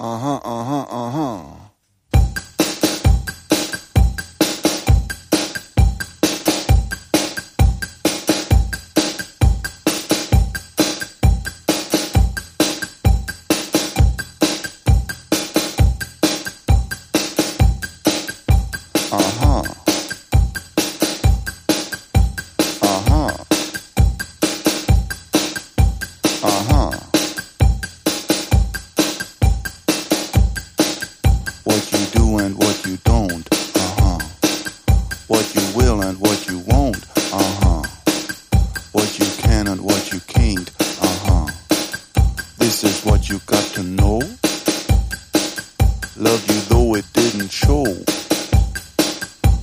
Uh huh, uh huh, uh huh. Uh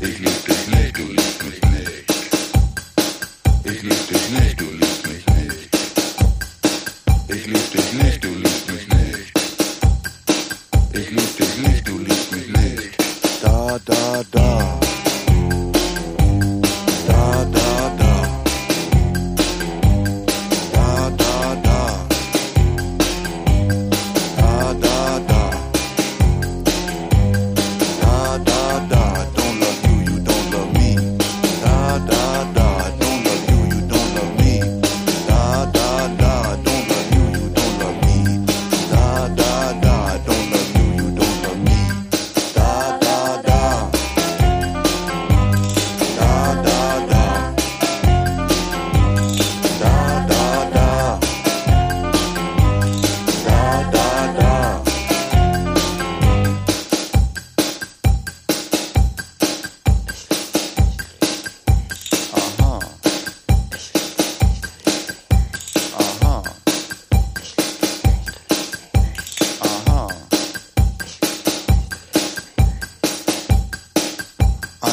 Ich lieb dich nicht, du liebst mich nicht. Ich lieb nicht, du liebst mich nicht. Ich lieb nicht, du liebst mich nicht. Ich lieb nicht, du liebst mich nicht. Da da da.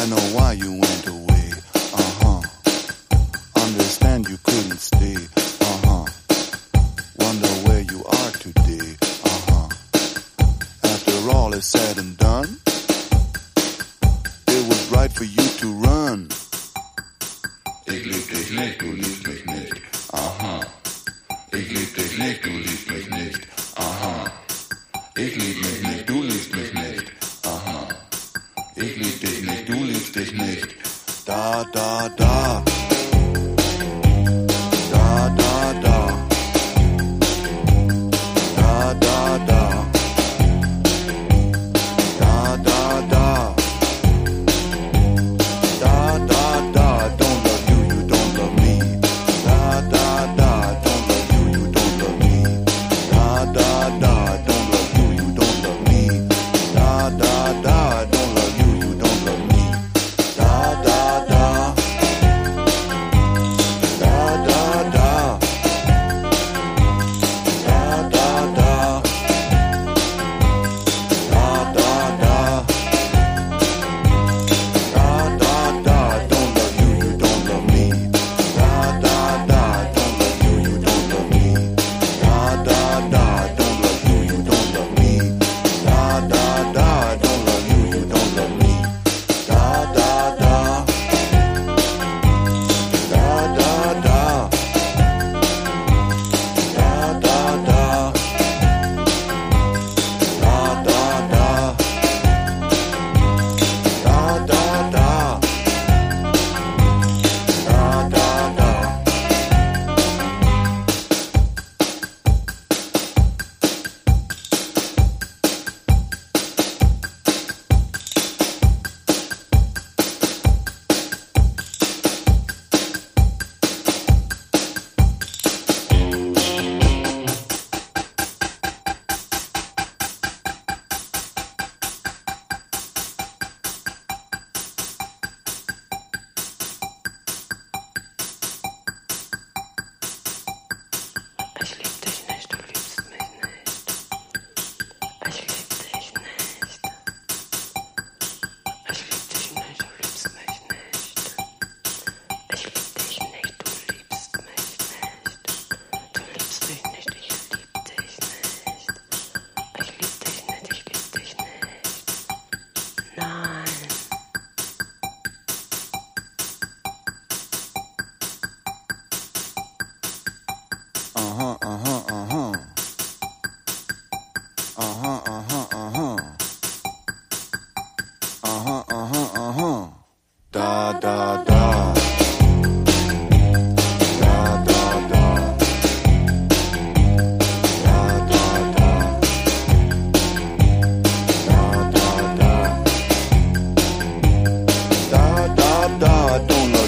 I know why you went away. Uh-huh. Understand you couldn't stay. Uh-huh. Wonder where you are today. Uh-huh. After all is said and done, it was right for you to run. Dich nicht, du liebst mich nicht. Ich lieb dich nicht, du liebst mich nicht. Ich lieb I don't know.